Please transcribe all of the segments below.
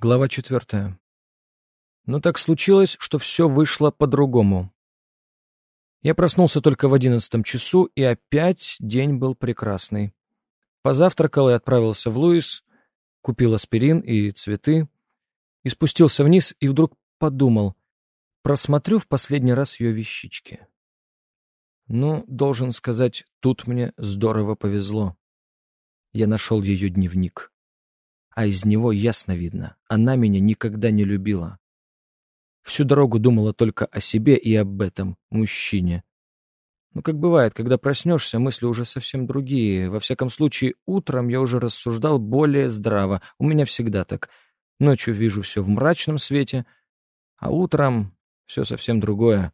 Глава четвертая. Но так случилось, что все вышло по-другому. Я проснулся только в одиннадцатом часу, и опять день был прекрасный. Позавтракал и отправился в Луис, купил аспирин и цветы, и спустился вниз, и вдруг подумал, просмотрю в последний раз ее вещички. Ну, должен сказать, тут мне здорово повезло. Я нашел ее дневник а из него ясно видно, она меня никогда не любила. Всю дорогу думала только о себе и об этом мужчине. Ну, как бывает, когда проснешься, мысли уже совсем другие. Во всяком случае, утром я уже рассуждал более здраво. У меня всегда так. Ночью вижу все в мрачном свете, а утром все совсем другое.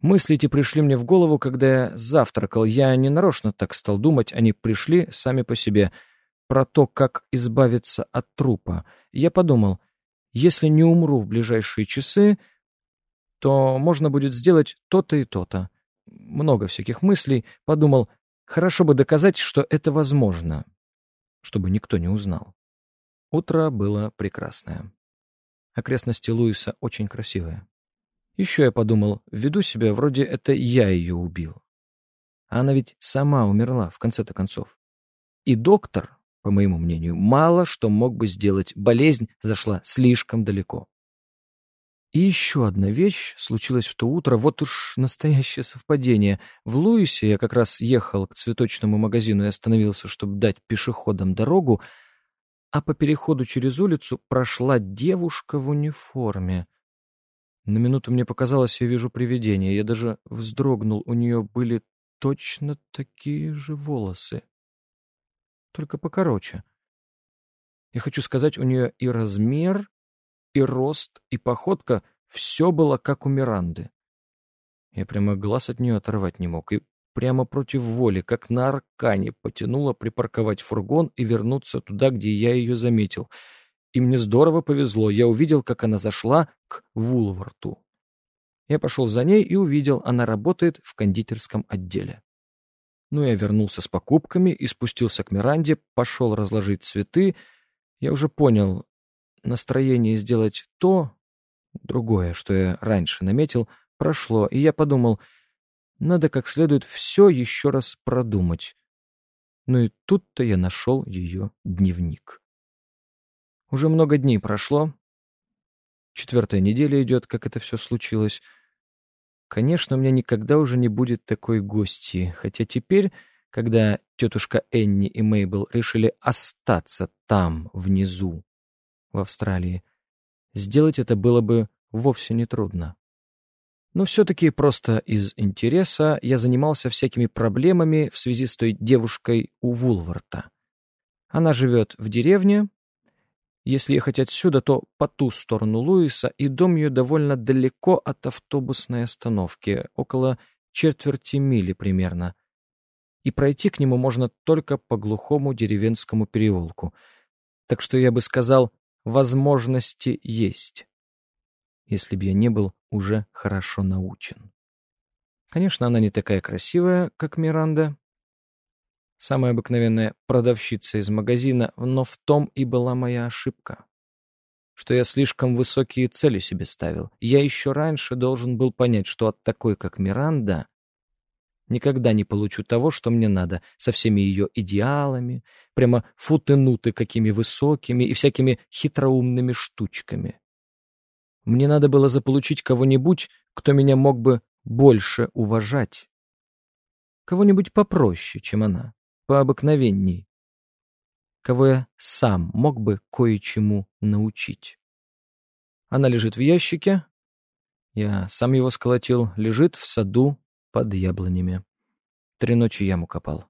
Мысли эти пришли мне в голову, когда я завтракал. Я не нарочно так стал думать, они пришли сами по себе — про то, как избавиться от трупа, я подумал, если не умру в ближайшие часы, то можно будет сделать то-то и то-то. Много всяких мыслей. Подумал, хорошо бы доказать, что это возможно, чтобы никто не узнал. Утро было прекрасное. Окрестности Луиса очень красивые. Еще я подумал, веду себя, вроде это я ее убил. А она ведь сама умерла, в конце-то концов. И доктор, по моему мнению, мало что мог бы сделать. Болезнь зашла слишком далеко. И еще одна вещь случилась в то утро, вот уж настоящее совпадение. В Луисе я как раз ехал к цветочному магазину и остановился, чтобы дать пешеходам дорогу, а по переходу через улицу прошла девушка в униформе. На минуту мне показалось, я вижу привидение. Я даже вздрогнул, у нее были точно такие же волосы только покороче. Я хочу сказать, у нее и размер, и рост, и походка — все было как у Миранды. Я прямо глаз от нее оторвать не мог, и прямо против воли, как на аркане, потянула припарковать фургон и вернуться туда, где я ее заметил. И мне здорово повезло, я увидел, как она зашла к Вулварту. Я пошел за ней и увидел, она работает в кондитерском отделе. Ну, я вернулся с покупками и спустился к Миранде, пошел разложить цветы. Я уже понял, настроение сделать то, другое, что я раньше наметил, прошло, и я подумал, надо как следует все еще раз продумать. Ну и тут-то я нашел ее дневник. Уже много дней прошло. Четвертая неделя идет, как это все случилось. Конечно, у меня никогда уже не будет такой гости, хотя теперь, когда тетушка Энни и Мейбл решили остаться там, внизу, в Австралии, сделать это было бы вовсе не трудно. Но все-таки просто из интереса я занимался всякими проблемами в связи с той девушкой у Вулварта. Она живет в деревне, если ехать отсюда, то по ту сторону Луиса, и дом ее довольно далеко от автобусной остановки, около четверти мили примерно. И пройти к нему можно только по глухому деревенскому переулку. Так что я бы сказал, возможности есть, если бы я не был уже хорошо научен. Конечно, она не такая красивая, как Миранда, Самая обыкновенная продавщица из магазина, но в том и была моя ошибка. Что я слишком высокие цели себе ставил. Я еще раньше должен был понять, что от такой, как Миранда, никогда не получу того, что мне надо, со всеми ее идеалами, прямо футынуты какими высокими и всякими хитроумными штучками. Мне надо было заполучить кого-нибудь, кто меня мог бы больше уважать. Кого-нибудь попроще, чем она пообыкновенней, кого я сам мог бы кое-чему научить. Она лежит в ящике, я сам его сколотил, лежит в саду под яблонями. Три ночи яму копал.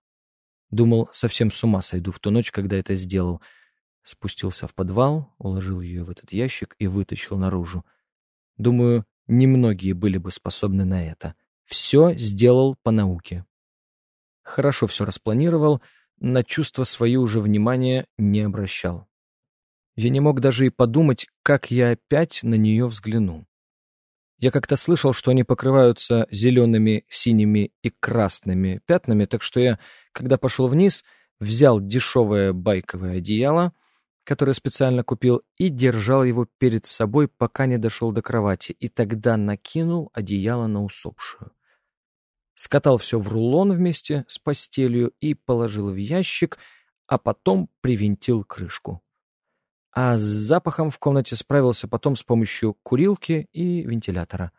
Думал, совсем с ума сойду в ту ночь, когда это сделал. Спустился в подвал, уложил ее в этот ящик и вытащил наружу. Думаю, немногие были бы способны на это. Все сделал по науке хорошо все распланировал, на чувства свои уже внимания не обращал. Я не мог даже и подумать, как я опять на нее взгляну. Я как-то слышал, что они покрываются зелеными, синими и красными пятнами, так что я, когда пошел вниз, взял дешевое байковое одеяло, который специально купил, и держал его перед собой, пока не дошел до кровати, и тогда накинул одеяло на усопшую. Скатал все в рулон вместе с постелью и положил в ящик, а потом привинтил крышку. А с запахом в комнате справился потом с помощью курилки и вентилятора.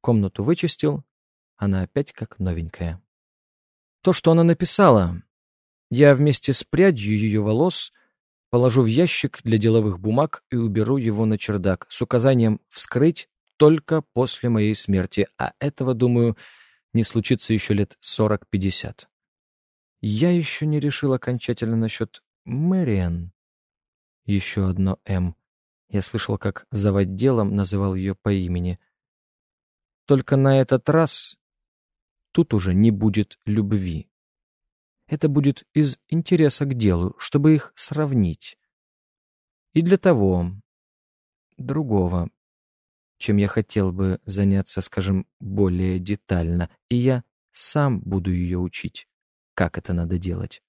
Комнату вычистил, она опять как новенькая. То, что она написала, я вместе с прядью ее волос положу в ящик для деловых бумаг и уберу его на чердак с указанием вскрыть только после моей смерти, а этого, думаю, не случится еще лет сорок-пятьдесят. Я еще не решил окончательно насчет Мэриэн. Еще одно «М». Я слышал, как заводделом называл ее по имени. Только на этот раз тут уже не будет любви. Это будет из интереса к делу, чтобы их сравнить. И для того, другого, чем я хотел бы заняться, скажем, более детально, и я сам буду ее учить, как это надо делать.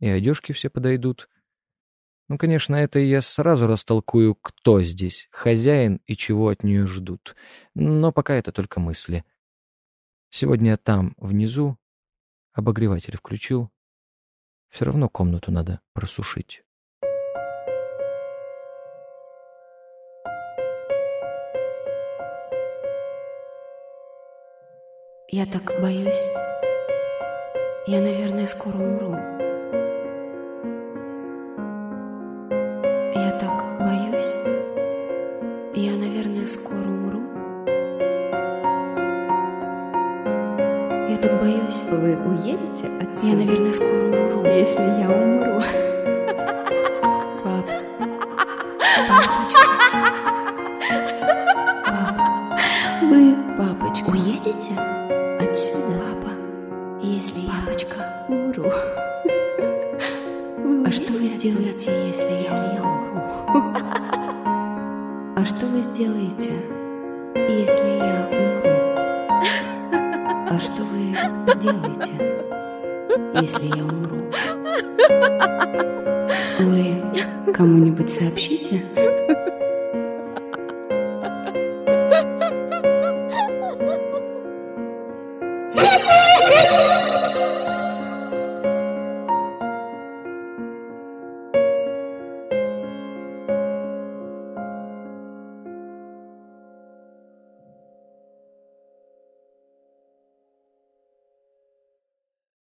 И одежки все подойдут. Ну, конечно, это я сразу растолкую, кто здесь, хозяин и чего от нее ждут. Но пока это только мысли. Сегодня там, внизу, обогреватель включил. Все равно комнату надо просушить. Я так боюсь. Я, наверное, скоро умру. Я так боюсь. Я, наверное, скоро умру. Я так боюсь. Вы уедете отсюда? Я, наверное, скоро умру. Если я умру. Пап. Папочка. Пап. Вы Папочка. уедете Папочка, умру. А что вы сделаете, если я, умру? А что вы сделаете, если я умру? А что вы сделаете, если я умру? Вы кому-нибудь сообщите?